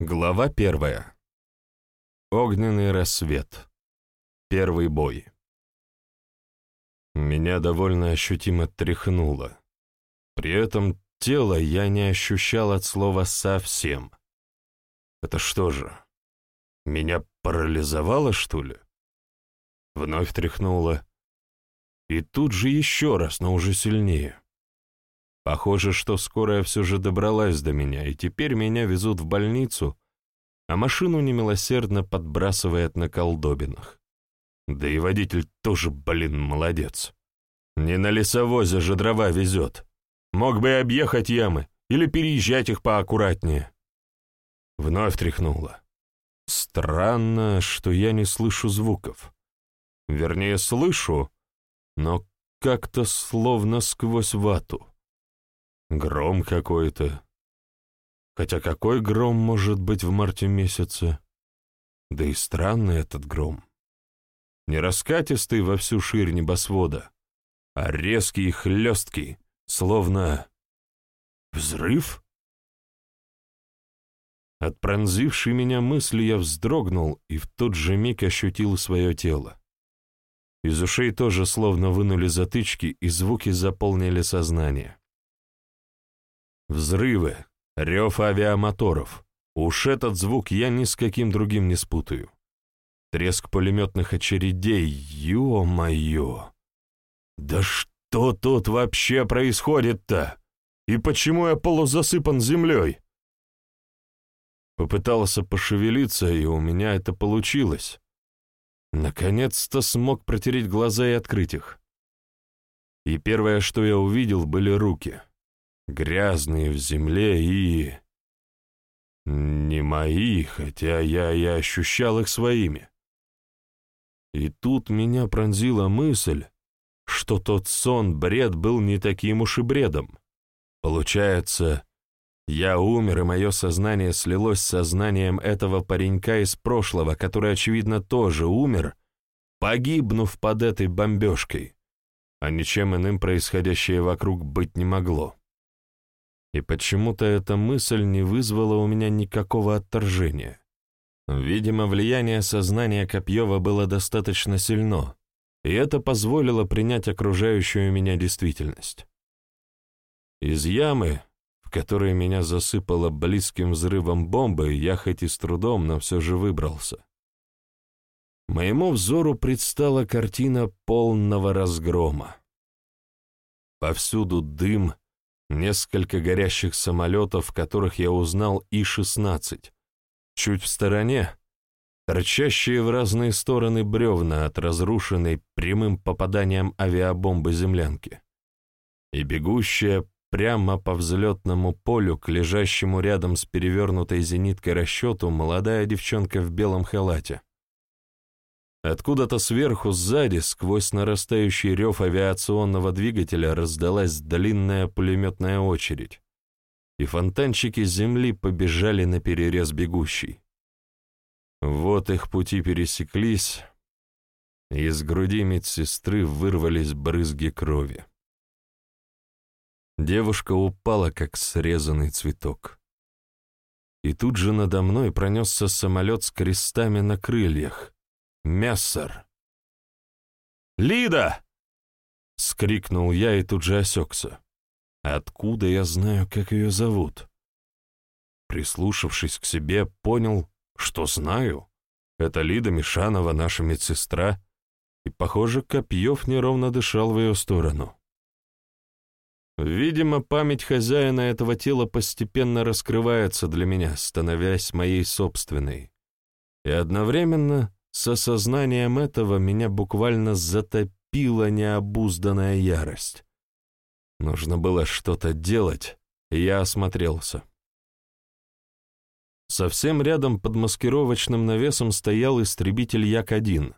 Глава первая. Огненный рассвет. Первый бой. Меня довольно ощутимо тряхнуло. При этом тело я не ощущал от слова совсем. Это что же, меня парализовало, что ли? Вновь тряхнуло. И тут же еще раз, но уже сильнее. Похоже, что скорая все же добралась до меня, и теперь меня везут в больницу, а машину немилосердно подбрасывает на колдобинах. Да и водитель тоже, блин, молодец. Не на лесовозе же дрова везет. Мог бы объехать ямы или переезжать их поаккуратнее. Вновь тряхнуло. Странно, что я не слышу звуков. Вернее, слышу, но как-то словно сквозь вату. Гром какой-то. Хотя какой гром может быть в марте месяце? Да и странный этот гром. Не раскатистый во всю ширь небосвода, а резкий и хлесткий, словно... Взрыв? От пронзившей меня мысли я вздрогнул и в тот же миг ощутил свое тело. Из ушей тоже словно вынули затычки, и звуки заполнили сознание. Взрывы, рев авиамоторов. Уж этот звук я ни с каким другим не спутаю. Треск пулеметных очередей, ё-моё! Да что тут вообще происходит-то? И почему я полузасыпан землей? Попытался пошевелиться, и у меня это получилось. Наконец-то смог протереть глаза и открыть их. И первое, что я увидел, были руки — грязные в земле и... Не мои, хотя я и ощущал их своими. И тут меня пронзила мысль, что тот сон, бред был не таким уж и бредом. Получается, я умер, и мое сознание слилось с сознанием этого паренька из прошлого, который, очевидно, тоже умер, погибнув под этой бомбежкой, а ничем иным происходящее вокруг быть не могло. И почему-то эта мысль не вызвала у меня никакого отторжения. Видимо, влияние сознания Копьева было достаточно сильно, и это позволило принять окружающую меня действительность. Из ямы, в которой меня засыпало близким взрывом бомбы, я хоть и с трудом, но все же выбрался. Моему взору предстала картина полного разгрома. Повсюду дым, несколько горящих самолетов, которых я узнал И-16. Чуть в стороне — торчащие в разные стороны бревна от разрушенной прямым попаданием авиабомбы землянки. И бегущая прямо по взлетному полю к лежащему рядом с перевернутой зениткой расчету молодая девчонка в белом халате. Откуда-то сверху, сзади, сквозь нарастающий рев авиационного двигателя раздалась длинная пулеметная очередь, и фонтанчики земли побежали на перерез бегущей. Вот их пути пересеклись, и из груди медсестры вырвались брызги крови. Девушка упала, как срезанный цветок. И тут же надо мной пронесся самолет с крестами на крыльях, Мессер. «Лида!» — скрикнул я и тут же осекся. Откуда я знаю, как ее зовут? Прислушавшись к себе, понял, что знаю. Это Лида Мишанова, наша медсестра, и, похоже, Копьев неровно дышал в ее сторону. Видимо, память хозяина этого тела постепенно раскрывается для меня, становясь моей собственной. И одновременно с осознанием этого меня буквально затопила необузданная ярость. Нужно было что-то делать, и я осмотрелся. Совсем рядом под маскировочным навесом стоял истребитель Як-1.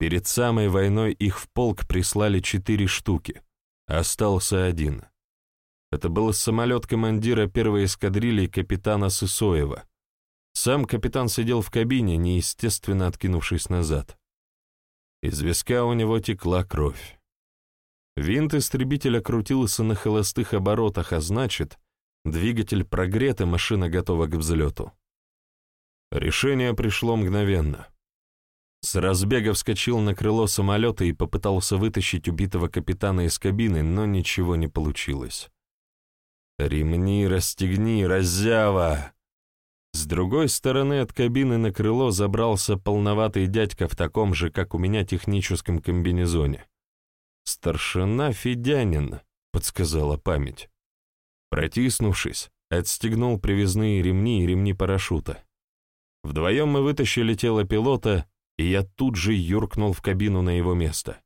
Перед самой войной их в полк прислали четыре штуки. Остался один. Это был самолет командира первой эскадрильи капитана Сысоева, сам капитан сидел в кабине, неестественно откинувшись назад. Из виска у него текла кровь. Винт истребителя крутился на холостых оборотах, а значит, двигатель прогрет и машина готова к взлету. Решение пришло мгновенно. С разбега вскочил на крыло самолета и попытался вытащить убитого капитана из кабины, но ничего не получилось. «Ремни расстегни, раззява!» С другой стороны от кабины на крыло забрался полноватый дядька в таком же, как у меня, техническом комбинезоне. «Старшина Федянин», — подсказала память. Протиснувшись, отстегнул привязные ремни и ремни парашюта. Вдвоем мы вытащили тело пилота, и я тут же юркнул в кабину на его место.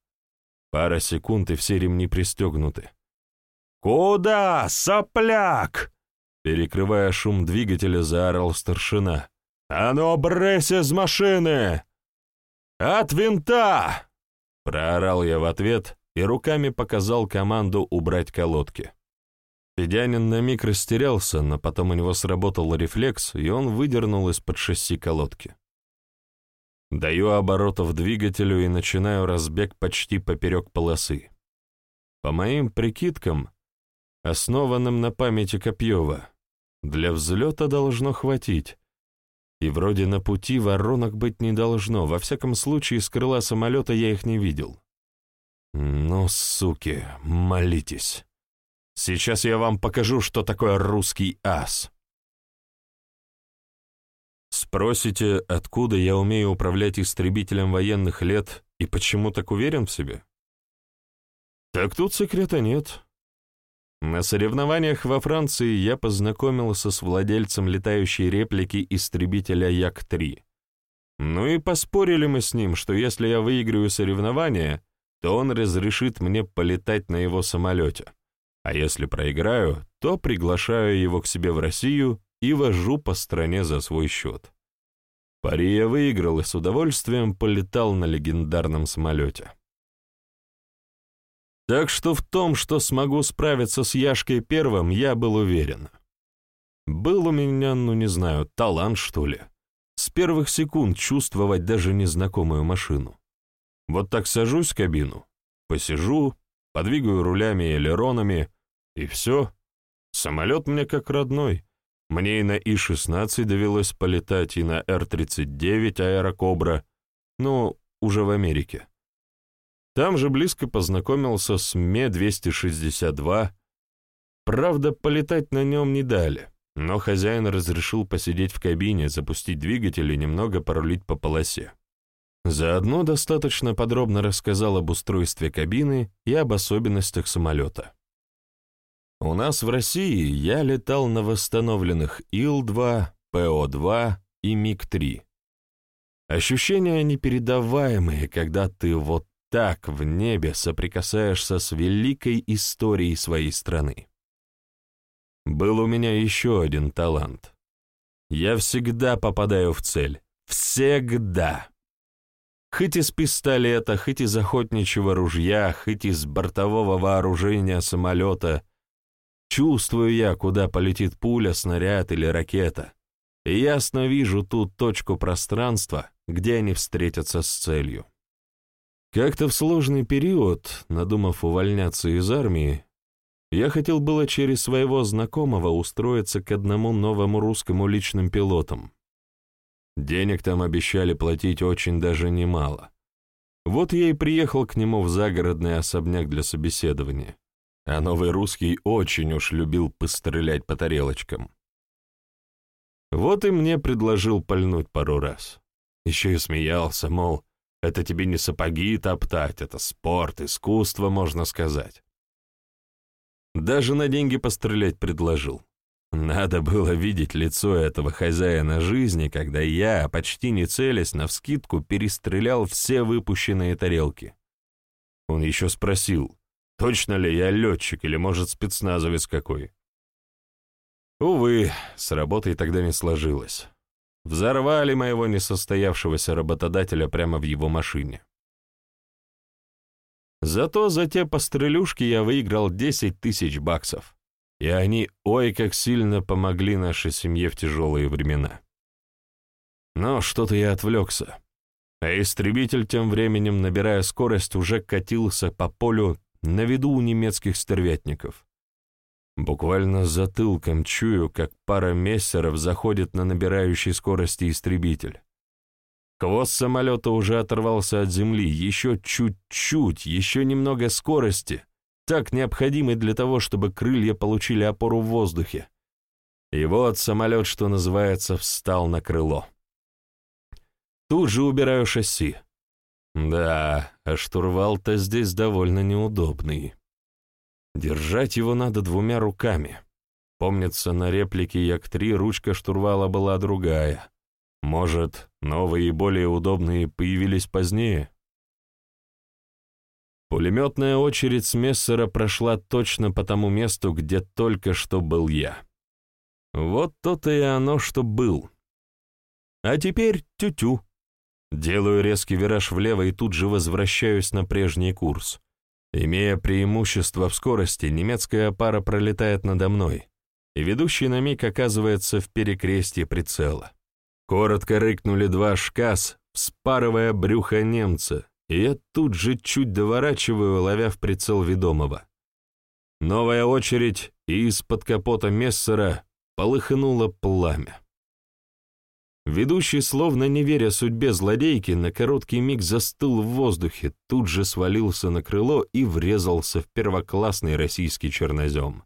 Пара секунд, и все ремни пристегнуты. «Куда, сопляк?» Перекрывая шум двигателя, заорал старшина. «А ну, брысь из машины!» «От винта!» Проорал я в ответ и руками показал команду убрать колодки. Федянин на миг растерялся, но потом у него сработал рефлекс, и он выдернул из-под шасси колодки. Даю оборотов двигателю и начинаю разбег почти поперек полосы. По моим прикидкам, основанным на памяти Копьева, для взлета должно хватить. И вроде на пути воронок быть не должно, во всяком случае, с крыла самолета я их не видел. Ну, суки, молитесь. Сейчас я вам покажу, что такое русский ас. Спросите, откуда я умею управлять истребителем военных лет и почему так уверен в себе? Так тут секрета нет. На соревнованиях во Франции я познакомился с владельцем летающей реплики истребителя Як-3. Ну и поспорили мы с ним, что если я выиграю соревнования, то он разрешит мне полетать на его самолете. А если проиграю, то приглашаю его к себе в Россию и вожу по стране за свой счет. Пари я выиграл и с удовольствием полетал на легендарном самолете. Так что в том, что смогу справиться с Яшкой первым, я был уверен. Был у меня, ну не знаю, талант, что ли. С первых секунд чувствовать даже незнакомую машину. Вот так сажусь в кабину, посижу, подвигаю рулями и элеронами, и все. Самолет мне как родной. Мне и на И-16 довелось полетать, и на Р-39 Аэрокобра, ну, уже в Америке. Там же близко познакомился с Ме-262. Правда, полетать на нем не дали, но хозяин разрешил посидеть в кабине, запустить двигатель и немного порулить по полосе. Заодно достаточно подробно рассказал об устройстве кабины и об особенностях самолета. У нас в России я летал на восстановленных Ил-2, ПО-2 и МиГ-3. Ощущения непередаваемые, когда ты вот так в небе соприкасаешься с великой историей своей страны. Был у меня еще один талант. Я всегда попадаю в цель. Всегда. Хоть из пистолета, хоть из охотничьего ружья, хоть из бортового вооружения самолета. Чувствую я, куда полетит пуля, снаряд или ракета. И ясно вижу ту точку пространства, где они встретятся с целью. Как-то в сложный период, надумав увольняться из армии, я хотел было через своего знакомого устроиться к одному новому русскому личным пилотам. Денег там обещали платить очень даже немало. Вот я и приехал к нему в загородный особняк для собеседования. А новый русский очень уж любил пострелять по тарелочкам. Вот и мне предложил пальнуть пару раз. Еще и смеялся, мол, это тебе не сапоги топтать, это спорт, искусство, можно сказать. Даже на деньги пострелять предложил. Надо было видеть лицо этого хозяина жизни, когда я, почти не целясь, навскидку перестрелял все выпущенные тарелки. Он еще спросил, точно ли я летчик или, может, спецназовец какой. Увы, с работой тогда не сложилось. Взорвали моего несостоявшегося работодателя прямо в его машине. Зато за те пострелюшки я выиграл 10 тысяч баксов и они ой как сильно помогли нашей семье в тяжелые времена. Но что-то я отвлекся, а истребитель тем временем, набирая скорость, уже катился по полю на виду у немецких стервятников. Буквально затылком чую, как пара мессеров заходит на набирающий скорости истребитель. Хвост самолета уже оторвался от земли, еще чуть-чуть, еще немного скорости, так необходимой для того, чтобы крылья получили опору в воздухе. И вот самолет, что называется, встал на крыло. Тут же убираю шасси. Да, а штурвал-то здесь довольно неудобный. Держать его надо двумя руками. Помнится, на реплике Як-3 ручка штурвала была другая. Может, новые и более удобные появились позднее? Пулеметная очередь с Мессера прошла точно по тому месту, где только что был я. Вот то-то и оно, что был. А теперь тю-тю. Делаю резкий вираж влево и тут же возвращаюсь на прежний курс. Имея преимущество в скорости, немецкая пара пролетает надо мной, и ведущий на миг оказывается в перекрестье прицела. Коротко рыкнули два шкас, вспарывая брюхо немца, и я тут же чуть доворачиваю, ловя в прицел ведомого. Новая очередь, и из-под капота Мессера полыхнуло пламя. Ведущий, словно не веря судьбе злодейки, на короткий миг застыл в воздухе, тут же свалился на крыло и врезался в первоклассный российский чернозем.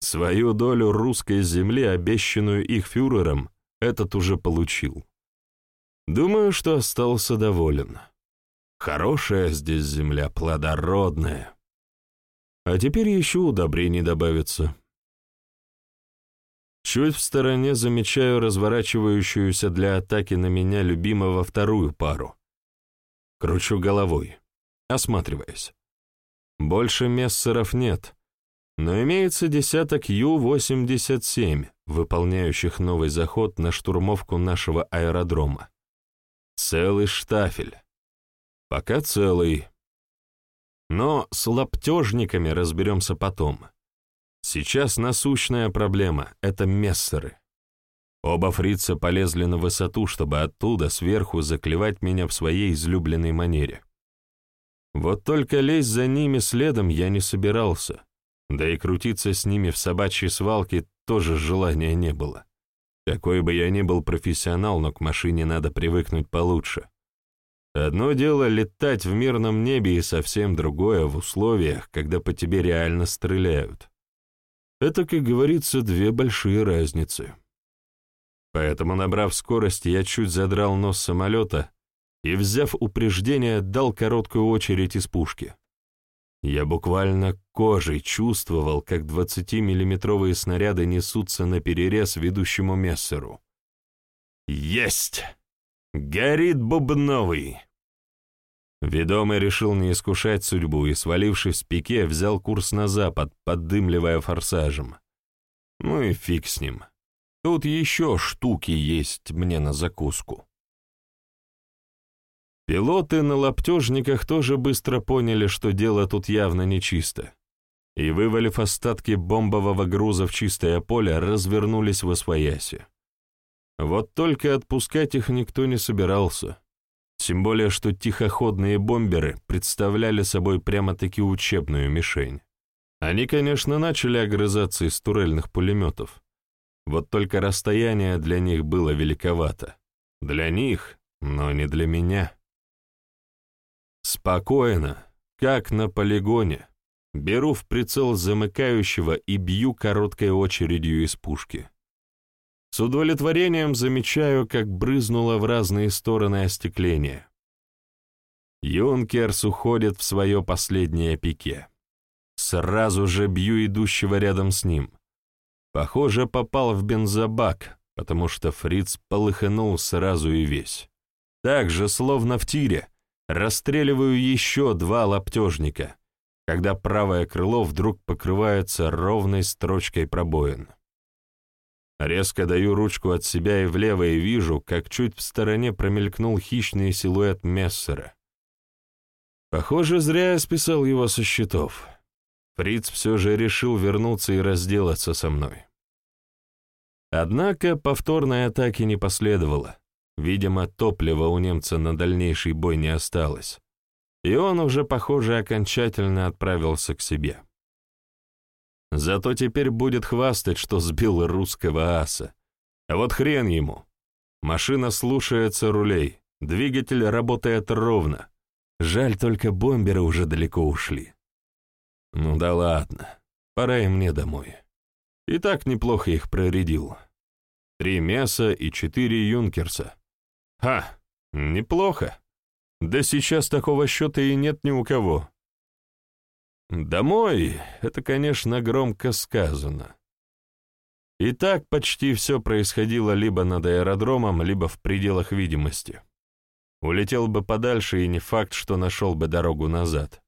Свою долю русской земли, обещанную их фюрером, этот уже получил. Думаю, что остался доволен. Хорошая здесь земля, плодородная. А теперь еще удобрений добавится. Чуть в стороне замечаю разворачивающуюся для атаки на меня любимого вторую пару. Кручу головой, осматриваясь. Больше мессеров нет, но имеется десяток Ю-87, выполняющих новый заход на штурмовку нашего аэродрома. Целый штафель. Пока целый. Но с лаптежниками разберемся потом. Сейчас насущная проблема — это мессеры. Оба фрица полезли на высоту, чтобы оттуда, сверху, заклевать меня в своей излюбленной манере. Вот только лезть за ними следом я не собирался, да и крутиться с ними в собачьей свалке тоже желания не было. Какой бы я ни был профессионал, но к машине надо привыкнуть получше. Одно дело летать в мирном небе и совсем другое в условиях, когда по тебе реально стреляют. Это, как говорится, две большие разницы. Поэтому, набрав скорость, я чуть задрал нос самолета и, взяв упреждение, дал короткую очередь из пушки. Я буквально кожей чувствовал, как 20-миллиметровые снаряды несутся на перерез ведущему мессеру. «Есть! Горит бубновый!» Ведомый решил не искушать судьбу и, свалившись в пике, взял курс на запад, поддымливая форсажем. Ну и фиг с ним. Тут еще штуки есть мне на закуску. Пилоты на лаптежниках тоже быстро поняли, что дело тут явно нечисто, и, вывалив остатки бомбового груза в чистое поле, развернулись в освояси. Вот только отпускать их никто не собирался. Тем более, что тихоходные бомберы представляли собой прямо-таки учебную мишень. Они, конечно, начали огрызаться из турельных пулеметов. Вот только расстояние для них было великовато. Для них, но не для меня. Спокойно, как на полигоне, беру в прицел замыкающего и бью короткой очередью из пушки. С удовлетворением замечаю, как брызнуло в разные стороны остекление. Юнкерс уходит в свое последнее пике. Сразу же бью идущего рядом с ним. Похоже, попал в бензобак, потому что фриц полыхнул сразу и весь. Так же, словно в тире, расстреливаю еще два лаптежника, когда правое крыло вдруг покрывается ровной строчкой пробоин. Резко даю ручку от себя и влево и вижу, как чуть в стороне промелькнул хищный силуэт Мессера. Похоже, зря я списал его со счетов. Фриц все же решил вернуться и разделаться со мной. Однако повторной атаки не последовало. Видимо, топлива у немца на дальнейший бой не осталось. И он уже, похоже, окончательно отправился к себе. Зато теперь будет хвастать, что сбил русского аса. А вот хрен ему. Машина слушается рулей, двигатель работает ровно. Жаль, только бомберы уже далеко ушли. Ну да ладно, пора и мне домой. И так неплохо их проредил. Три мяса и четыре юнкерса. Ха, неплохо. Да сейчас такого счета и нет ни у кого. Домой — это, конечно, громко сказано. И так почти все происходило либо над аэродромом, либо в пределах видимости. Улетел бы подальше, и не факт, что нашел бы дорогу назад.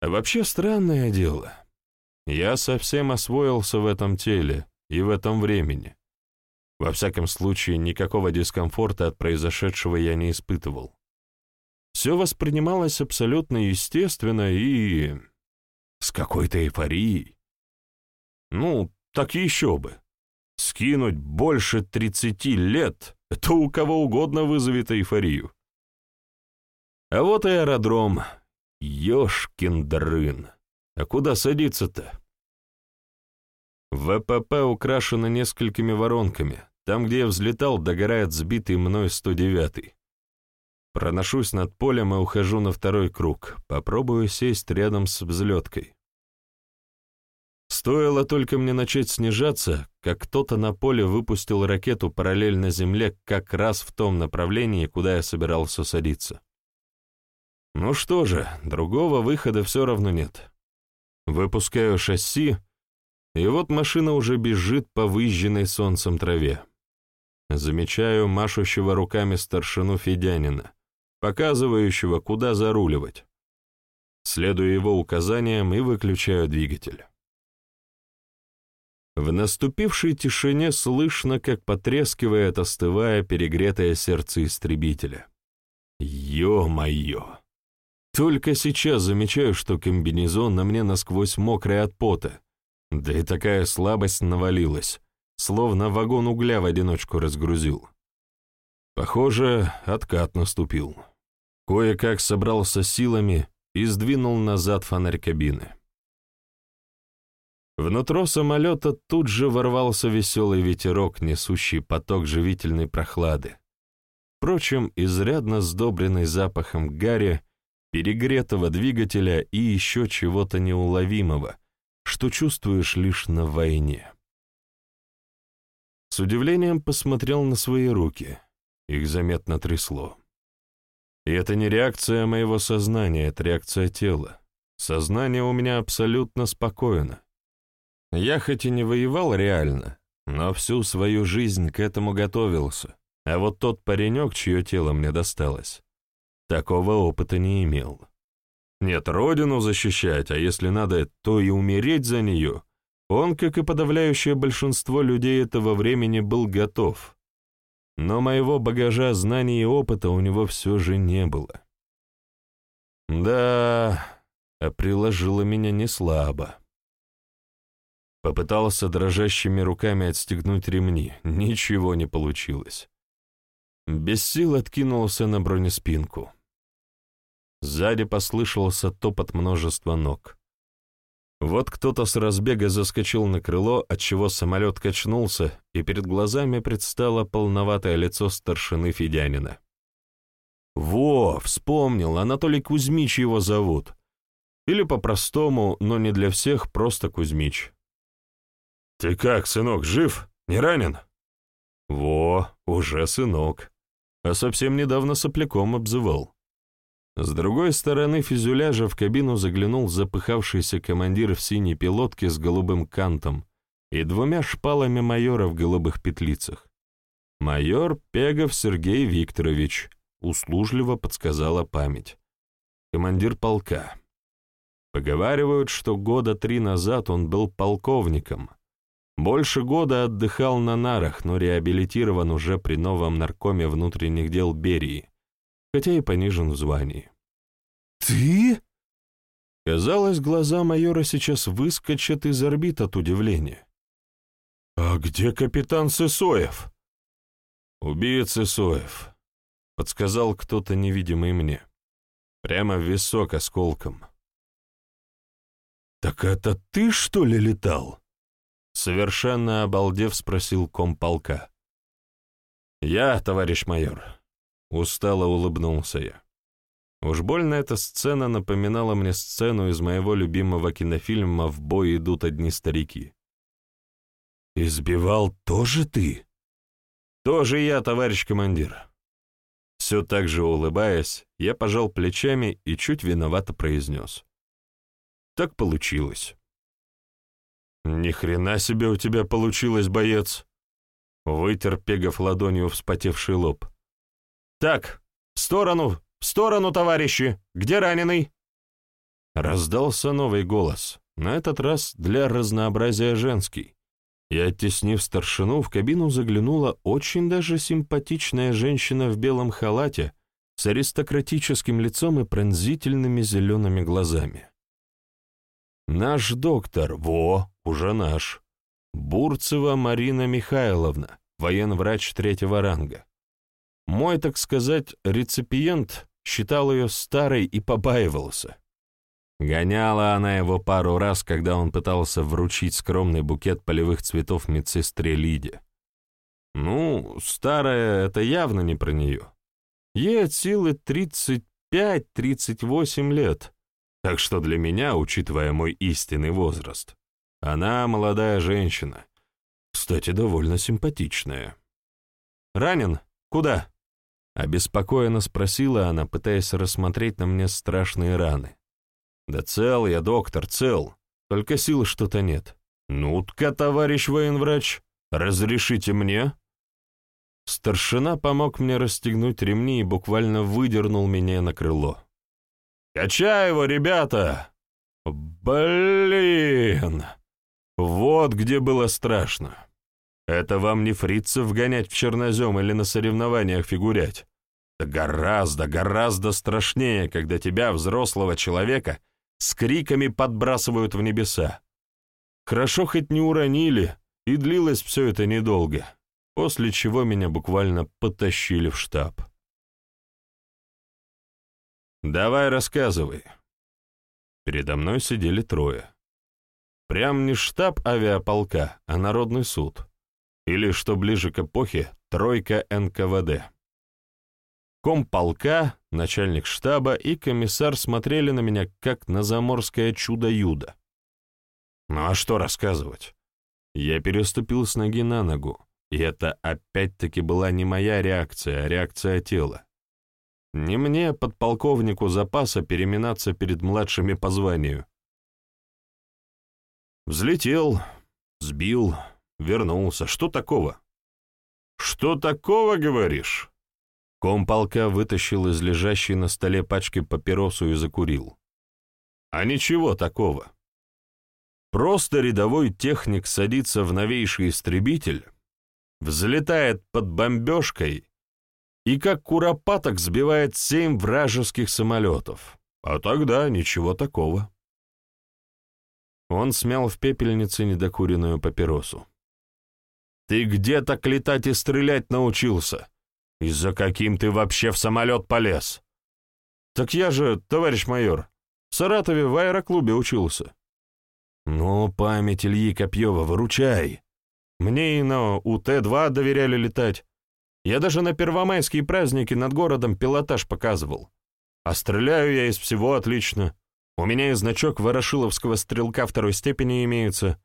А вообще странное дело. Я совсем освоился в этом теле и в этом времени. Во всяком случае, никакого дискомфорта от произошедшего я не испытывал. Все воспринималось абсолютно естественно и... с какой-то эйфорией. Ну, так еще бы. Скинуть больше тридцати лет — это у кого угодно вызовет эйфорию. А вот и аэродром. Ёшкин дрын. А куда садиться-то? ВПП украшено несколькими воронками. Там, где я взлетал, догорает сбитый мной 109-й. Проношусь над полем и ухожу на второй круг. Попробую сесть рядом с взлеткой. Стоило только мне начать снижаться, как кто-то на поле выпустил ракету параллельно Земле как раз в том направлении, куда я собирался садиться. Ну что же, другого выхода все равно нет. Выпускаю шасси, и вот машина уже бежит по выжженной солнцем траве. Замечаю машущего руками старшину Федянина, показывающего, куда заруливать. Следую его указаниям и выключаю двигатель. В наступившей тишине слышно, как потрескивает, остывая перегретое сердце истребителя. Ё-моё! Только сейчас замечаю, что комбинезон на мне насквозь мокрый от пота, да и такая слабость навалилась, словно вагон угля в одиночку разгрузил. Похоже, откат наступил. Кое-как собрался силами и сдвинул назад фонарь кабины. Внутро самолета тут же ворвался веселый ветерок, несущий поток живительной прохлады. Впрочем, изрядно сдобренный запахом гари, перегретого двигателя и еще чего-то неуловимого, что чувствуешь лишь на войне. С удивлением посмотрел на свои руки. Их заметно трясло. И это не реакция моего сознания, это реакция тела. Сознание у меня абсолютно спокойно. Я хоть и не воевал реально, но всю свою жизнь к этому готовился, а вот тот паренек, чье тело мне досталось, такого опыта не имел. Нет, родину защищать, а если надо, то и умереть за нее, он, как и подавляющее большинство людей этого времени, был готов. Но моего багажа знаний и опыта у него все же не было. Да, а приложило меня не слабо. Попытался дрожащими руками отстегнуть ремни. Ничего не получилось. Без сил откинулся на бронеспинку. Сзади послышался топот множества ног. Вот кто-то с разбега заскочил на крыло, отчего самолет качнулся, и перед глазами предстало полноватое лицо старшины Федянина. «Во, вспомнил, Анатолий Кузьмич его зовут. Или по-простому, но не для всех, просто Кузьмич. «Ты как, сынок, жив? Не ранен?» «Во, уже сынок. А совсем недавно сопляком обзывал». С другой стороны фюзеляжа в кабину заглянул запыхавшийся командир в синей пилотке с голубым кантом и двумя шпалами майора в голубых петлицах. «Майор Пегов Сергей Викторович», — услужливо подсказала память. «Командир полка». Поговаривают, что года три назад он был полковником, больше года отдыхал на нарах, но реабилитирован уже при новом наркоме внутренних дел Берии, хотя и понижен в звании. «Ты?» Казалось, глаза майора сейчас выскочат из орбит от удивления. «А где капитан Сысоев?» «Убит Сысоев», — подсказал кто-то невидимый мне. Прямо в висок осколком. «Так это ты, что ли, летал?» Совершенно обалдев спросил комполка. «Я, товарищ майор», — устало улыбнулся я. Уж больно эта сцена напоминала мне сцену из моего любимого кинофильма «В бой идут одни старики». «Избивал тоже ты?» «Тоже я, товарищ командир». Все так же улыбаясь, я пожал плечами и чуть виновато произнес. «Так получилось». «Ни хрена себе у тебя получилось, боец!» Вытер Пегов ладонью вспотевший лоб. «Так, в сторону, в сторону, товарищи! Где раненый?» Раздался новый голос, на этот раз для разнообразия женский. И, оттеснив старшину, в кабину заглянула очень даже симпатичная женщина в белом халате с аристократическим лицом и пронзительными зелеными глазами. «Наш доктор, во, уже наш!» Бурцева Марина Михайловна, военврач третьего ранга. Мой, так сказать, реципиент считал ее старой и побаивался. Гоняла она его пару раз, когда он пытался вручить скромный букет полевых цветов медсестре Лиде. Ну, старая — это явно не про нее. Ей от силы 35-38 лет, так что для меня, учитывая мой истинный возраст, она молодая женщина. Кстати, довольно симпатичная. «Ранен? Куда?» Обеспокоенно спросила она, пытаясь рассмотреть на мне страшные раны. «Да цел я, доктор, цел. Только сил что-то нет». «Ну-ка, товарищ военврач, разрешите мне?» Старшина помог мне расстегнуть ремни и буквально выдернул меня на крыло. «Качай его, ребята!» «Блин!» Вот где было страшно. Это вам не фрицев гонять в чернозем или на соревнованиях фигурять. Это гораздо, гораздо страшнее, когда тебя, взрослого человека, с криками подбрасывают в небеса. Хорошо хоть не уронили, и длилось все это недолго, после чего меня буквально потащили в штаб. «Давай рассказывай». Передо мной сидели трое. Прям не штаб авиаполка, а Народный суд. Или, что ближе к эпохе, тройка НКВД. Комполка, начальник штаба и комиссар смотрели на меня, как на заморское чудо-юдо. Ну а что рассказывать? Я переступил с ноги на ногу, и это опять-таки была не моя реакция, а реакция тела. Не мне, подполковнику запаса, переминаться перед младшими по званию. Взлетел, сбил, вернулся. Что такого? Что такого, говоришь? Комполка вытащил из лежащей на столе пачки папиросу и закурил. А ничего такого. Просто рядовой техник садится в новейший истребитель, взлетает под бомбежкой и как куропаток сбивает семь вражеских самолетов. А тогда ничего такого. Он смял в пепельнице недокуренную папиросу. «Ты где так летать и стрелять научился? И за каким ты вообще в самолет полез?» «Так я же, товарищ майор, в Саратове в аэроклубе учился». «Ну, память Ильи Копьева, выручай. Мне и на УТ-2 доверяли летать. Я даже на первомайские праздники над городом пилотаж показывал. А стреляю я из всего отлично. У меня и значок ворошиловского стрелка второй степени имеется.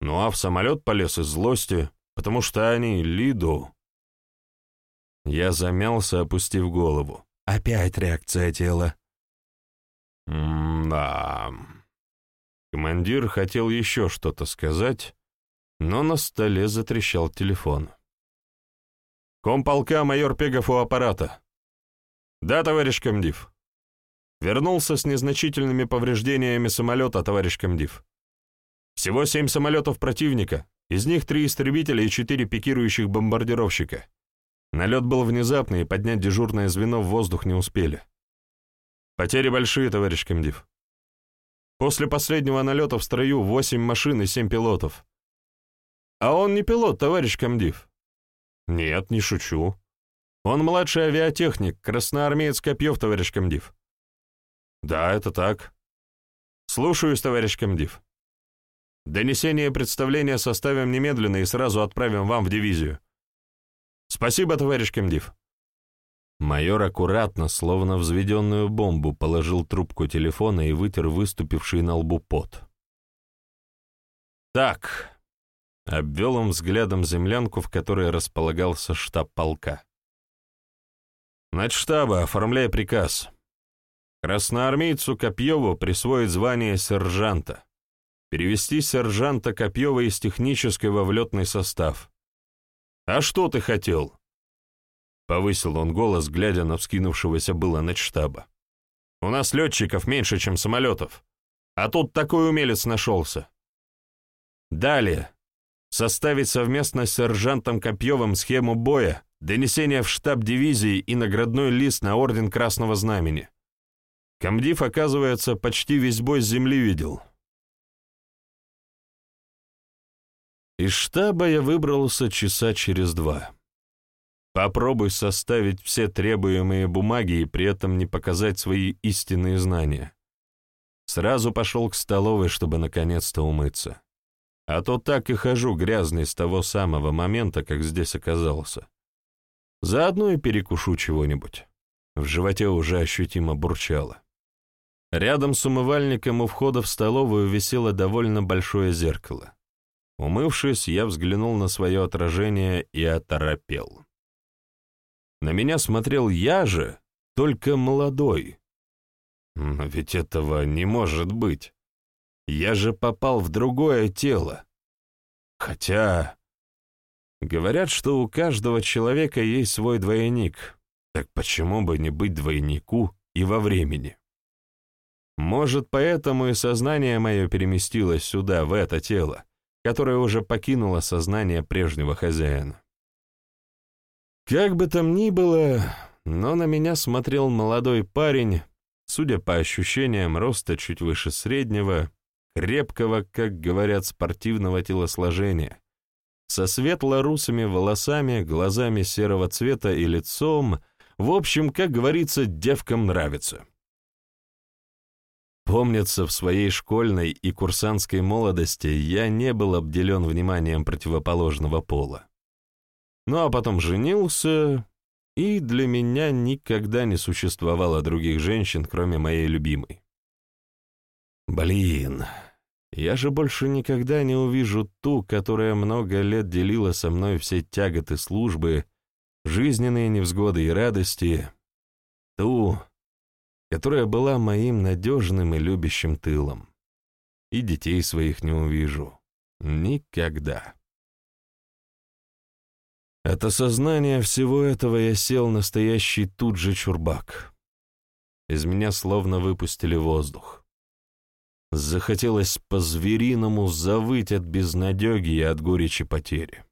Ну а в самолет полез из злости, потому что они Лиду. Я замялся, опустив голову. Опять реакция тела. М-да. Командир хотел еще что-то сказать, но на столе затрещал телефон. «Комполка майор Пегов у аппарата». «Да, товарищ комдив». Вернулся с незначительными повреждениями самолета, товарищ комдив. Всего семь самолетов противника, из них три истребителя и четыре пикирующих бомбардировщика. Налет был внезапный, и поднять дежурное звено в воздух не успели. Потери большие, товарищ комдив. После последнего налета в строю восемь машин и семь пилотов. А он не пилот, товарищ комдив. Нет, не шучу. Он младший авиатехник, красноармеец Копьев, товарищ комдив. Да, это так. Слушаюсь, товарищ комдив. Донесение представления составим немедленно и сразу отправим вам в дивизию. Спасибо, товарищ комдив. Майор аккуратно, словно взведенную бомбу, положил трубку телефона и вытер выступивший на лбу пот. «Так», — обвел он взглядом землянку, в которой располагался штаб полка. «Начштаба, оформляй приказ. Красноармейцу Копьеву присвоить звание сержанта. Перевести сержанта Копьева из технического в летный состав. А что ты хотел?» Повысил он голос, глядя на вскинувшегося было начштаба. «У нас летчиков меньше, чем самолетов. А тут такой умелец нашелся. Далее. Составить совместно с сержантом Копьевым схему боя, донесение в штаб дивизии и наградной лист на Орден Красного Знамени. Комдив, оказывается, почти весь бой с земли видел. Из штаба я выбрался часа через два. Попробуй составить все требуемые бумаги и при этом не показать свои истинные знания. Сразу пошел к столовой, чтобы наконец-то умыться. А то так и хожу грязный с того самого момента, как здесь оказался. Заодно и перекушу чего-нибудь. В животе уже ощутимо бурчало. Рядом с умывальником у входа в столовую висело довольно большое зеркало. Умывшись, я взглянул на свое отражение и оторопел. На меня смотрел я же, только молодой. Но ведь этого не может быть. Я же попал в другое тело. Хотя... Говорят, что у каждого человека есть свой двойник. Так почему бы не быть двойнику и во времени? Может, поэтому и сознание мое переместилось сюда, в это тело, которое уже покинуло сознание прежнего хозяина. Как бы там ни было, но на меня смотрел молодой парень, судя по ощущениям, роста чуть выше среднего, крепкого, как говорят, спортивного телосложения, со светло-русыми волосами, глазами серого цвета и лицом, в общем, как говорится, девкам нравится. Помнится, в своей школьной и курсантской молодости я не был обделен вниманием противоположного пола. Ну а потом женился, и для меня никогда не существовало других женщин, кроме моей любимой. Блин, я же больше никогда не увижу ту, которая много лет делила со мной все тяготы службы, жизненные невзгоды и радости, ту, которая была моим надежным и любящим тылом. И детей своих не увижу. Никогда. От осознания всего этого я сел настоящий тут же чурбак. Из меня словно выпустили воздух. Захотелось по-звериному завыть от безнадеги и от горечи потери.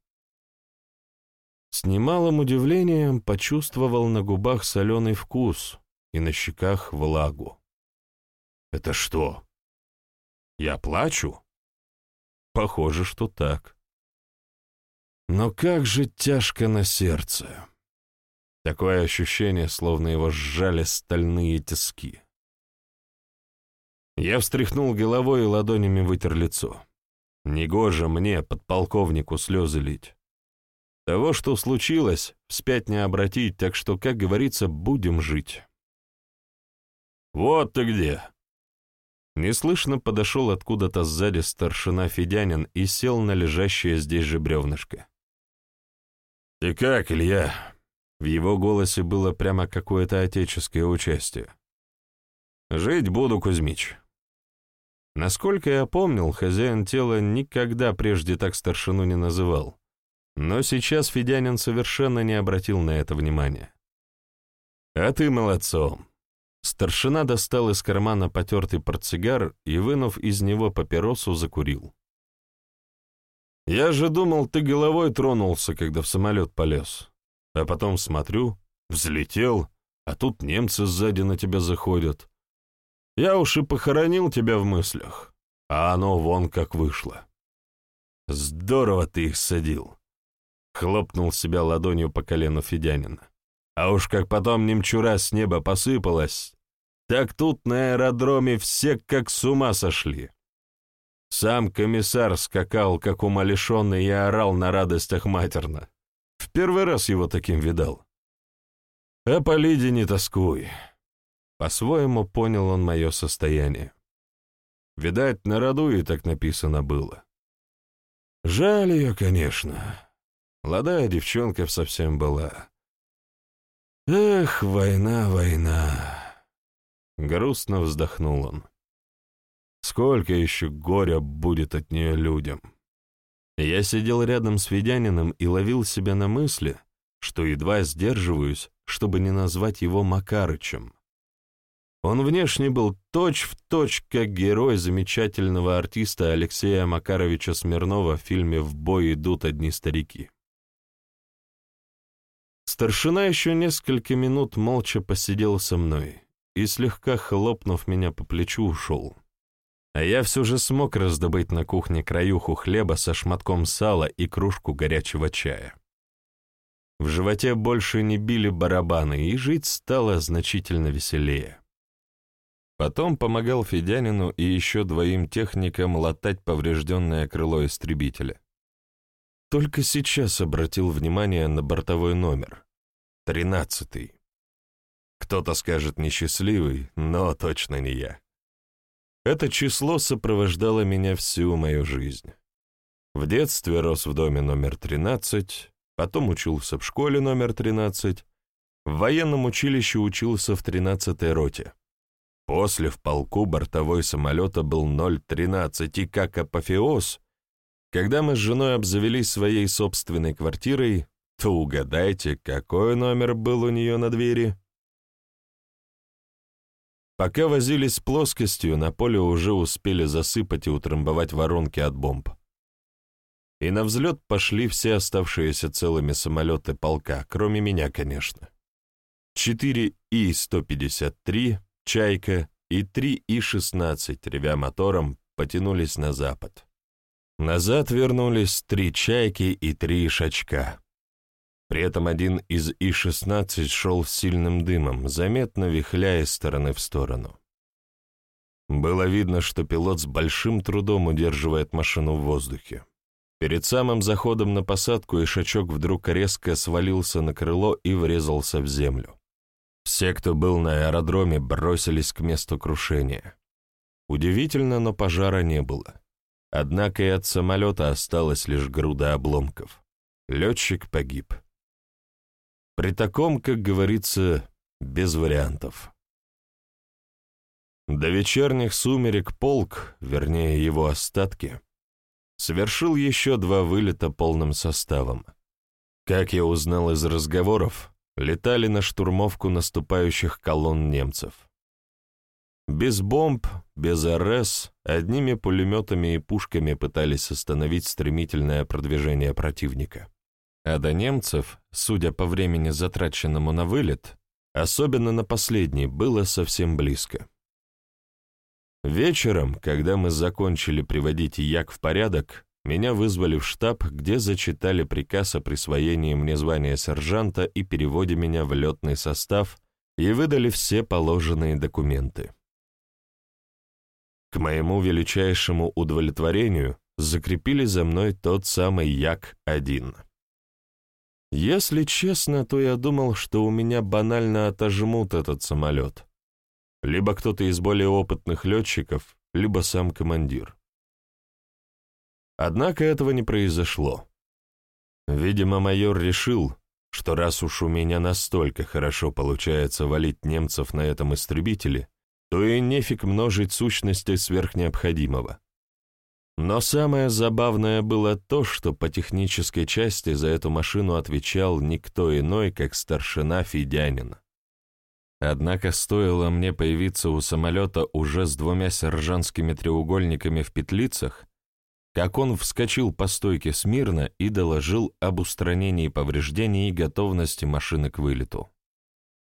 С немалым удивлением почувствовал на губах соленый вкус и на щеках влагу. «Это что? Я плачу?» «Похоже, что так». Но как же тяжко на сердце. Такое ощущение, словно его сжали стальные тиски. Я встряхнул головой и ладонями вытер лицо. Негоже мне, подполковнику, слезы лить. Того, что случилось, вспять не обратить, так что, как говорится, будем жить. «Вот ты где!» Неслышно подошел откуда-то сзади старшина Федянин и сел на лежащее здесь же бревнышко. «Ты как, Илья?» В его голосе было прямо какое-то отеческое участие. «Жить буду, Кузьмич». Насколько я помнил, хозяин тела никогда прежде так старшину не называл, но сейчас Федянин совершенно не обратил на это внимания. «А ты молодцом!» Старшина достал из кармана потертый портсигар и, вынув из него папиросу, закурил. Я же думал, ты головой тронулся, когда в самолет полез. А потом смотрю, взлетел, а тут немцы сзади на тебя заходят. Я уж и похоронил тебя в мыслях, а оно вон как вышло. Здорово ты их садил. Хлопнул себя ладонью по колену Федянина. А уж как потом немчура с неба посыпалась, так тут на аэродроме все как с ума сошли. Сам комиссар скакал, как умалишенный, и орал на радостях матерно. В первый раз его таким видал. А по Лиде не тоскуй. По-своему понял он мое состояние. Видать, на роду и так написано было. Жаль ее, конечно. Молодая девчонка совсем была. Эх, война, война. Грустно вздохнул он. Сколько еще горя будет от нее людям? Я сидел рядом с Ведяниным и ловил себя на мысли, что едва сдерживаюсь, чтобы не назвать его Макарычем. Он внешне был точь-в-точь, точь, как герой замечательного артиста Алексея Макаровича Смирнова в фильме «В бой идут одни старики». Старшина еще несколько минут молча посидел со мной и, слегка хлопнув меня по плечу, ушел. А я все же смог раздобыть на кухне краюху хлеба со шматком сала и кружку горячего чая. В животе больше не били барабаны, и жить стало значительно веселее. Потом помогал Федянину и еще двоим техникам латать поврежденное крыло истребителя. Только сейчас обратил внимание на бортовой номер. Тринадцатый. Кто-то скажет несчастливый, но точно не я. Это число сопровождало меня всю мою жизнь. В детстве рос в доме номер 13, потом учился в школе номер 13, в военном училище учился в 13-й роте. После в полку бортовой самолета был 013, и как апофеоз, когда мы с женой обзавелись своей собственной квартирой, то угадайте, какой номер был у нее на двери? Пока возились с плоскостью, на поле уже успели засыпать и утрамбовать воронки от бомб. И на взлет пошли все оставшиеся целыми самолеты полка, кроме меня, конечно. 4 И-153, «Чайка» и три И-16, ревя мотором, потянулись на запад. Назад вернулись три «Чайки» и три «Ишачка». При этом один из И-16 шел с сильным дымом, заметно вихляя из стороны в сторону. Было видно, что пилот с большим трудом удерживает машину в воздухе. Перед самым заходом на посадку Ишачок вдруг резко свалился на крыло и врезался в землю. Все, кто был на аэродроме, бросились к месту крушения. Удивительно, но пожара не было. Однако и от самолета осталась лишь груда обломков. Летчик погиб. При таком, как говорится, без вариантов. До вечерних сумерек полк, вернее его остатки, совершил еще два вылета полным составом. Как я узнал из разговоров, летали на штурмовку наступающих колонн немцев. Без бомб, без РС, одними пулеметами и пушками пытались остановить стремительное продвижение противника. А до немцев, судя по времени, затраченному на вылет, особенно на последний, было совсем близко. Вечером, когда мы закончили приводить Як в порядок, меня вызвали в штаб, где зачитали приказ о присвоении мне звания сержанта и переводе меня в летный состав и выдали все положенные документы. К моему величайшему удовлетворению закрепили за мной тот самый Як-1. Если честно, то я думал, что у меня банально отожмут этот самолет. Либо кто-то из более опытных летчиков, либо сам командир. Однако этого не произошло. Видимо, майор решил, что раз уж у меня настолько хорошо получается валить немцев на этом истребителе, то и нефиг множить сущности сверх необходимого. Но самое забавное было то, что по технической части за эту машину отвечал никто иной, как старшина Федянин. Однако стоило мне появиться у самолета уже с двумя сержантскими треугольниками в петлицах, как он вскочил по стойке смирно и доложил об устранении повреждений и готовности машины к вылету.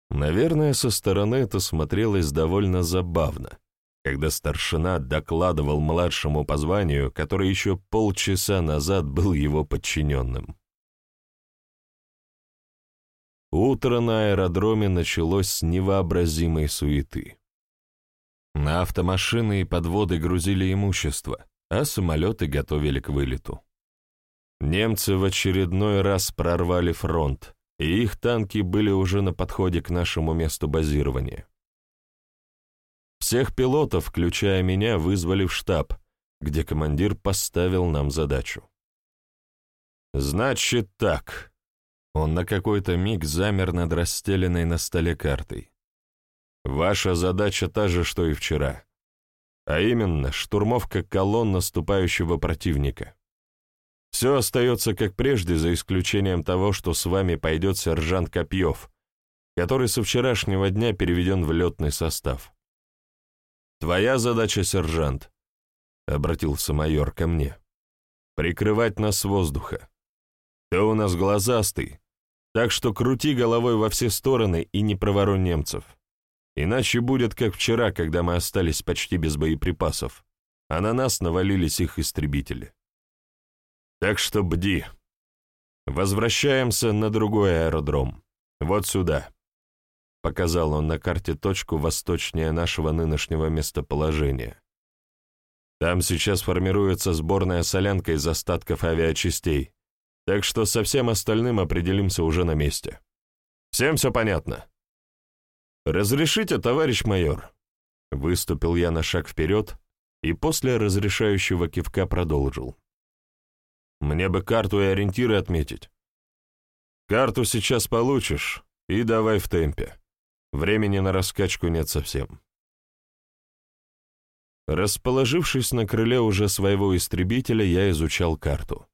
Наверное, со стороны это смотрелось довольно забавно, когда старшина докладывал младшему по званию, который еще полчаса назад был его подчиненным. Утро на аэродроме началось с невообразимой суеты. На автомашины и подводы грузили имущество, а самолеты готовили к вылету. Немцы в очередной раз прорвали фронт, и их танки были уже на подходе к нашему месту базирования. Всех пилотов, включая меня, вызвали в штаб, где командир поставил нам задачу. «Значит так». Он на какой-то миг замер над расстеленной на столе картой. «Ваша задача та же, что и вчера. А именно, штурмовка колонн наступающего противника. Все остается как прежде, за исключением того, что с вами пойдет сержант Копьев, который со вчерашнего дня переведен в летный состав. Твоя задача, сержант, — обратился майор ко мне, — прикрывать нас с воздуха. Ты у нас глазастый, так что крути головой во все стороны и не проворонь немцев. Иначе будет, как вчера, когда мы остались почти без боеприпасов, а на нас навалились их истребители. Так что бди. Возвращаемся на другой аэродром. Вот сюда. Показал он на карте точку восточнее нашего нынешнего местоположения. Там сейчас формируется сборная солянка из остатков авиачастей, так что со всем остальным определимся уже на месте. Всем все понятно? «Разрешите, товарищ майор?» Выступил я на шаг вперед и после разрешающего кивка продолжил. Мне бы карту и ориентиры отметить. Карту сейчас получишь, и давай в темпе. Времени на раскачку нет совсем. Расположившись на крыле уже своего истребителя, я изучал карту.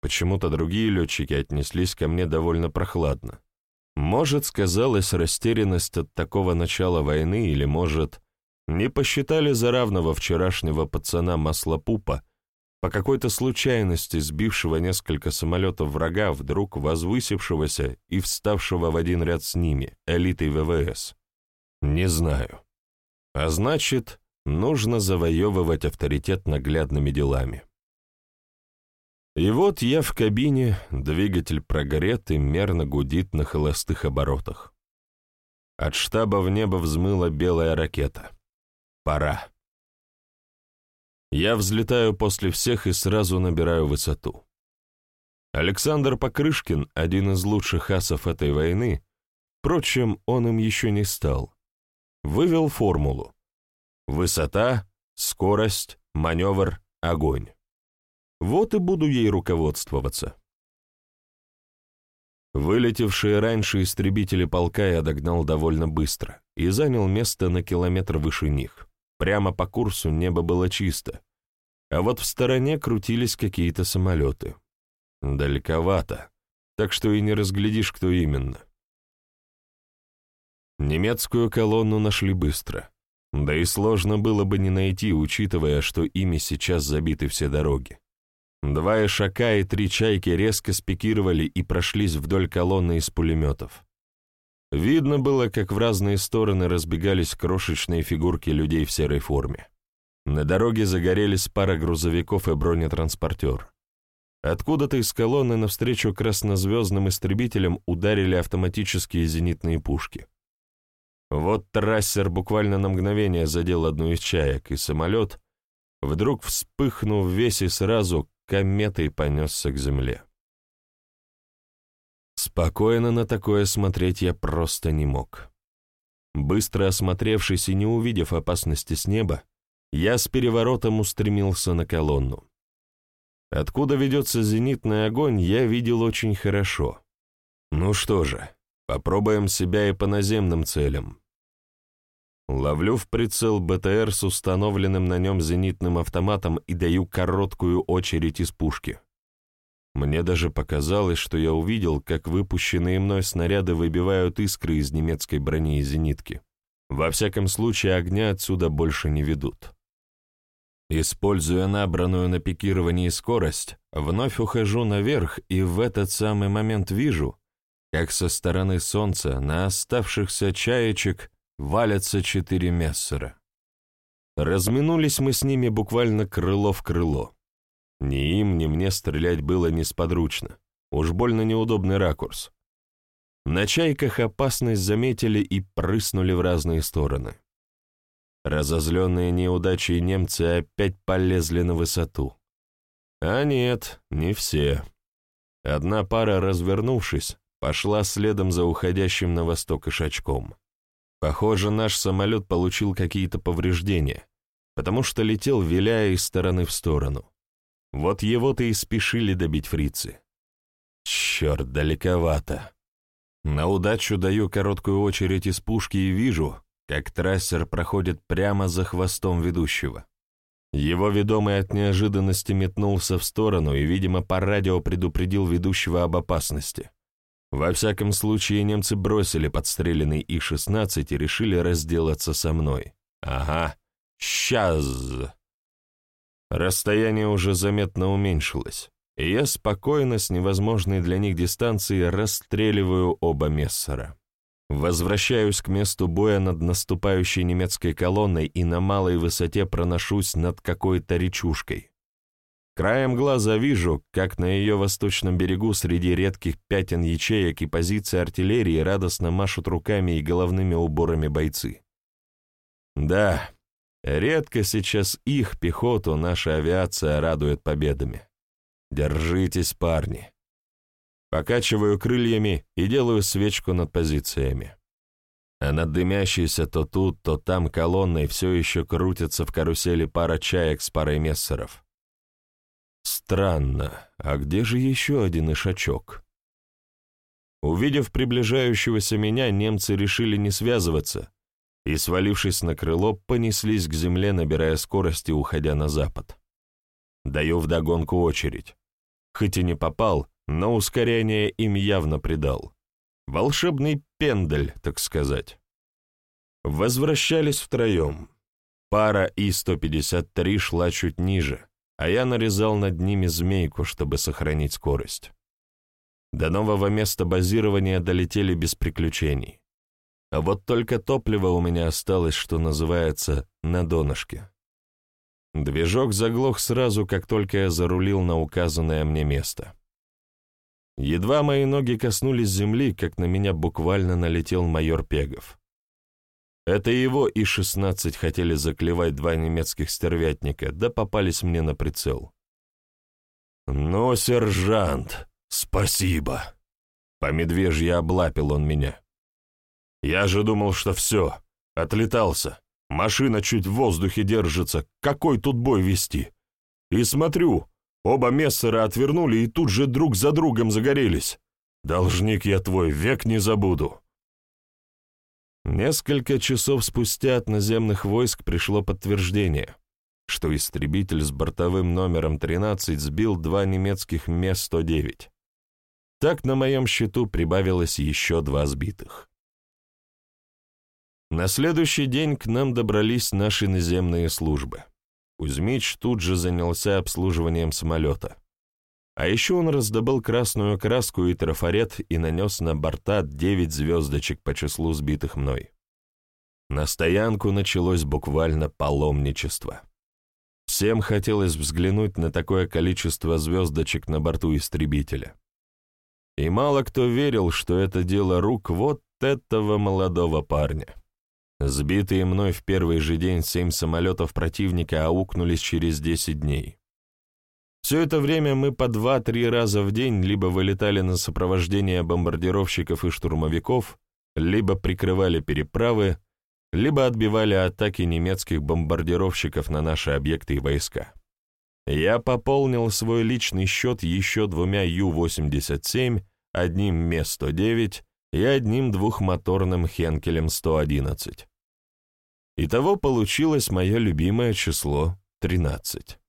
Почему-то другие летчики отнеслись ко мне довольно прохладно. Может, сказалась растерянность от такого начала войны, или, может, не посчитали за равного вчерашнего пацана Маслопупа, по какой-то случайности сбившего несколько самолетов врага, вдруг возвысившегося и вставшего в один ряд с ними, элитой ВВС? Не знаю. А значит, нужно завоевывать авторитет наглядными делами. И вот я в кабине, двигатель прогрет и мерно гудит на холостых оборотах. От штаба в небо взмыла белая ракета. Пора. Я взлетаю после всех и сразу набираю высоту. Александр Покрышкин, один из лучших асов этой войны, впрочем, он им еще не стал, вывел формулу. Высота, скорость, маневр, огонь. Вот и буду ей руководствоваться. Вылетевшие раньше истребители полка я догнал довольно быстро и занял место на километр выше них. Прямо по курсу небо было чисто, а вот в стороне крутились какие-то самолеты. Далековато, так что и не разглядишь, кто именно. Немецкую колонну нашли быстро. Да и сложно было бы не найти, учитывая, что ими сейчас забиты все дороги. Два ишака и три чайки резко спикировали и прошлись вдоль колонны из пулеметов. Видно было, как в разные стороны разбегались крошечные фигурки людей в серой форме. На дороге загорелись пара грузовиков и бронетранспортер. Откуда-то из колонны навстречу краснозвездным истребителям ударили автоматические зенитные пушки. Вот трассер буквально на мгновение задел одну из чаек, и самолет, вдруг вспыхнув весь и сразу, кометой понесся к земле. Спокойно на такое смотреть я просто не мог. Быстро осмотревшись и не увидев опасности с неба, я с переворотом устремился на колонну. Откуда ведется зенитный огонь, я видел очень хорошо. Ну что же, попробуем себя и по наземным целям. Ловлю в прицел БТР с установленным на нем зенитным автоматом и даю короткую очередь из пушки. Мне даже показалось, что я увидел, как выпущенные мной снаряды выбивают искры из немецкой брони и зенитки. Во всяком случае, огня отсюда больше не ведут. Используя набранную на пикировании скорость, вновь ухожу наверх и в этот самый момент вижу, как со стороны солнца на оставшихся чаечек валятся четыре мессера. Разминулись мы с ними буквально крыло в крыло. Ни им, ни мне стрелять было несподручно. Уж больно неудобный ракурс. На чайках опасность заметили и прыснули в разные стороны. разозленные неудачей немцы опять полезли на высоту. А нет, не все. Одна пара, развернувшись, пошла следом за уходящим на восток ишачком. Похоже, наш самолет получил какие-то повреждения, потому что летел, виляя из стороны в сторону. Вот его-то и спешили добить фрицы. Черт, далековато. На удачу даю короткую очередь из пушки и вижу, как трассер проходит прямо за хвостом ведущего. Его ведомый от неожиданности метнулся в сторону и, видимо, по радио предупредил ведущего об опасности. Во всяком случае, немцы бросили подстреленный И-16 и решили разделаться со мной. Ага, сейчас. Расстояние уже заметно уменьшилось, и я спокойно, с невозможной для них дистанции, расстреливаю оба мессера. Возвращаюсь к месту боя над наступающей немецкой колонной и на малой высоте проношусь над какой-то речушкой. Краем глаза вижу, как на ее восточном берегу среди редких пятен ячеек и позиций артиллерии радостно машут руками и головными уборами бойцы. Да, редко сейчас их пехоту наша авиация радует победами. Держитесь, парни. Покачиваю крыльями и делаю свечку над позициями. А над дымящейся то тут, то там колонной все еще крутится в карусели пара чаек с парой мессеров. Странно, а где же еще один ишачок? Увидев приближающегося меня, немцы решили не связываться и, свалившись на крыло, понеслись к земле, набирая скорости, уходя на запад. Даю вдогонку очередь. Хоть и не попал, но ускорение им явно придал. Волшебный пендель, так сказать. Возвращались втроем. Пара И-153 шла чуть ниже, а я нарезал над ними змейку, чтобы сохранить скорость. До нового места базирования долетели без приключений. А вот только топливо у меня осталось, что называется, на донышке. Движок заглох сразу, как только я зарулил на указанное мне место. Едва мои ноги коснулись земли, как на меня буквально налетел майор Пегов. Это его и 16 хотели заклевать два немецких стервятника, да попались мне на прицел. «Ну, сержант, спасибо!» По медвежье облапил он меня. «Я же думал, что все, отлетался. Машина чуть в воздухе держится, какой тут бой вести? И смотрю, Оба мессера отвернули и тут же друг за другом загорелись. Должник я твой, век не забуду. Несколько часов спустя от наземных войск пришло подтверждение, что истребитель с бортовым номером 13 сбил два немецких Ме-109. Так на моем счету прибавилось еще два сбитых. На следующий день к нам добрались наши наземные службы. Кузьмич тут же занялся обслуживанием самолета. А еще он раздобыл красную краску и трафарет и нанес на борта девять звездочек по числу сбитых мной. На стоянку началось буквально паломничество. Всем хотелось взглянуть на такое количество звездочек на борту истребителя. И мало кто верил, что это дело рук вот этого молодого парня. Сбитые мной в первый же день семь самолетов противника аукнулись через десять дней. Все это время мы по два-три раза в день либо вылетали на сопровождение бомбардировщиков и штурмовиков, либо прикрывали переправы, либо отбивали атаки немецких бомбардировщиков на наши объекты и войска. Я пополнил свой личный счет еще двумя Ю-87, одним Ме-109 и одним двухмоторным Хенкелем 111. Итого получилось мое любимое число — 13.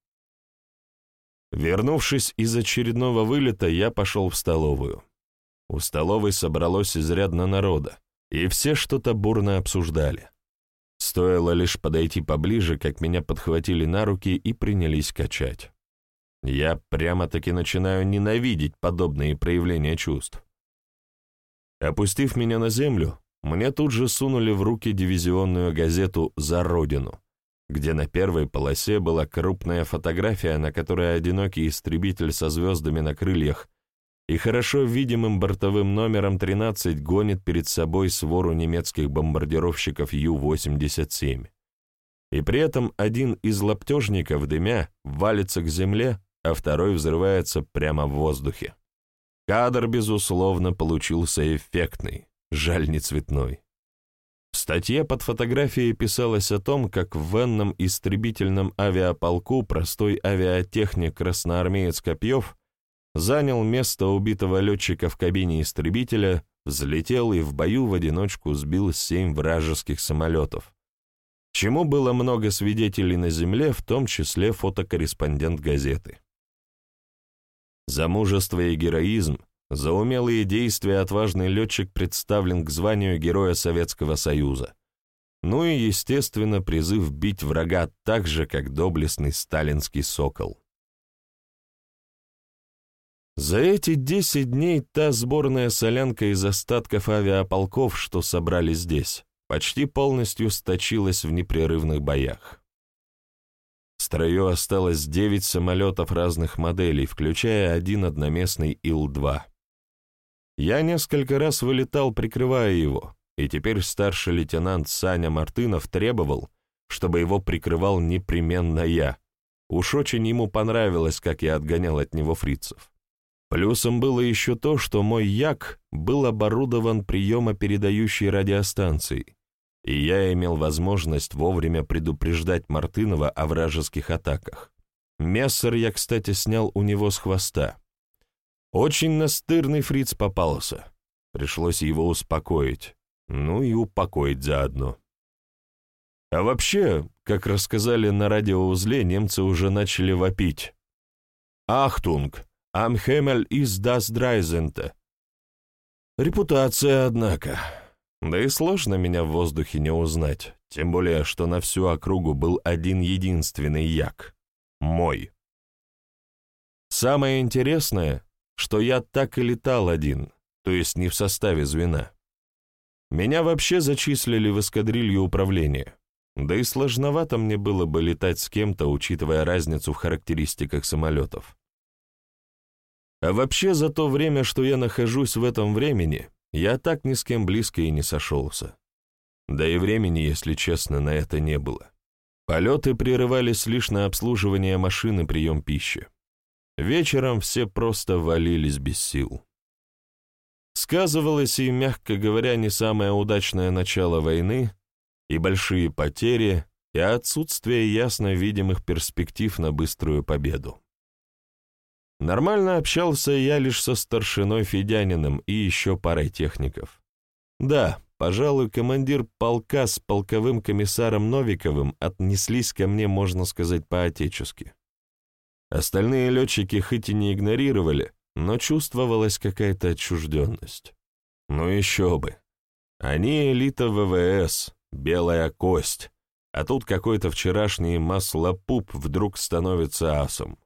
Вернувшись из очередного вылета, я пошел в столовую. У столовой собралось изрядно народа, и все что-то бурно обсуждали. Стоило лишь подойти поближе, как меня подхватили на руки и принялись качать. Я прямо-таки начинаю ненавидеть подобные проявления чувств. Опустив меня на землю, мне тут же сунули в руки дивизионную газету «За Родину», где на первой полосе была крупная фотография, на которой одинокий истребитель со звездами на крыльях и хорошо видимым бортовым номером 13 гонит перед собой свору немецких бомбардировщиков Ю-87. и при этом один из лаптежников дымя валится к земле, а второй взрывается прямо в воздухе. Кадр, безусловно, получился эффектный, жаль не цветной. В статье под фотографией писалось о том, как в военном истребительном авиаполку простой авиатехник красноармеец Копьев занял место убитого летчика в кабине истребителя, взлетел и в бою в одиночку сбил семь вражеских самолетов, чему было много свидетелей на земле, в том числе фотокорреспондент газеты. За мужество и героизм, за умелые действия отважный летчик представлен к званию Героя Советского Союза. Ну и, естественно, призыв бить врага так же, как доблестный сталинский сокол. За эти десять дней та сборная солянка из остатков авиаполков, что собрали здесь, почти полностью сточилась в непрерывных боях. В строю осталось девять самолетов разных моделей, включая один одноместный Ил-2. Я несколько раз вылетал, прикрывая его, и теперь старший лейтенант Саня Мартынов требовал, чтобы его прикрывал непременно я. Уж очень ему понравилось, как я отгонял от него фрицев. Плюсом было еще то, что мой Як был оборудован приемо-передающей радиостанцией, и я имел возможность вовремя предупреждать Мартынова о вражеских атаках. Мессер я, кстати, снял у него с хвоста. Очень настырный фриц попался. Пришлось его успокоить. Ну и упокоить заодно. А вообще, как рассказали на радиоузле, немцы уже начали вопить. «Achtung! Im Himmel ist das Dreizehnte. Репутация, однако. Да и сложно меня в воздухе не узнать, тем более, что на всю округу был один единственный як. Мой. Самое интересное, что я так и летал один, то есть не в составе звена. Меня вообще зачислили в эскадрилью управления. Да и сложновато мне было бы летать с кем-то, учитывая разницу в характеристиках самолетов. А вообще, за то время, что я нахожусь в этом времени, я так ни с кем близко и не сошелся. Да и времени, если честно, на это не было. Полеты прерывались лишь на обслуживание машины прием пищи. Вечером все просто валились без сил. Сказывалось и, мягко говоря, не самое удачное начало войны, и большие потери, и отсутствие ясно видимых перспектив на быструю победу. Нормально общался я лишь со старшиной Федяниным и еще парой техников. Да, пожалуй, командир полка с полковым комиссаром Новиковым отнеслись ко мне, можно сказать, по-отечески. Остальные летчики хоть и не игнорировали, но чувствовалась какая-то отчужденность. Ну еще бы. Они элита ВВС, белая кость, а тут какой-то вчерашний маслопуп вдруг становится асом.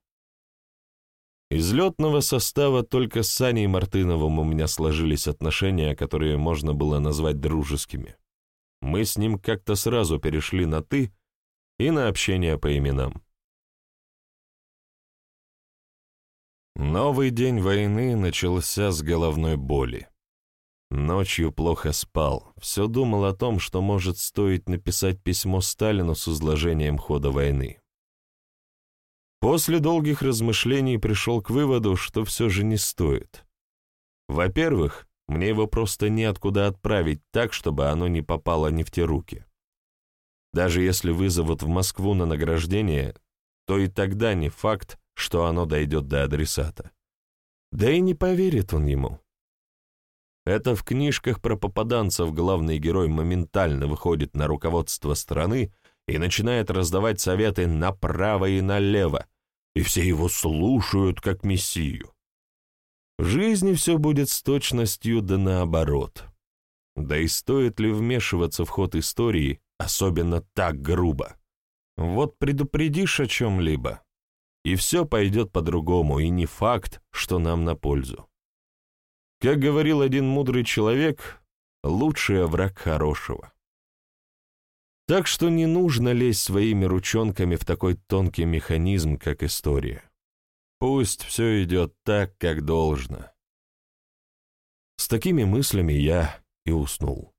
Из летного состава только с Саней Мартыновым у меня сложились отношения, которые можно было назвать дружескими. Мы с ним как-то сразу перешли на «ты» и на общение по именам. Новый день войны начался с головной боли. Ночью плохо спал, все думал о том, что может стоить написать письмо Сталину с изложением хода войны. После долгих размышлений пришел к выводу, что все же не стоит. Во-первых, мне его просто неоткуда отправить так, чтобы оно не попало не в те руки. Даже если вызовут в Москву на награждение, то и тогда не факт, что оно дойдет до адресата. Да и не поверит он ему. Это в книжках про попаданцев главный герой моментально выходит на руководство страны и начинает раздавать советы направо и налево, и все его слушают как мессию. В жизни все будет с точностью да наоборот. Да и стоит ли вмешиваться в ход истории, особенно так грубо? Вот предупредишь о чем-либо, и все пойдет по-другому, и не факт, что нам на пользу. Как говорил один мудрый человек, лучший враг хорошего. Так что не нужно лезть своими ручонками в такой тонкий механизм, как история. Пусть все идет так, как должно. С такими мыслями я и уснул.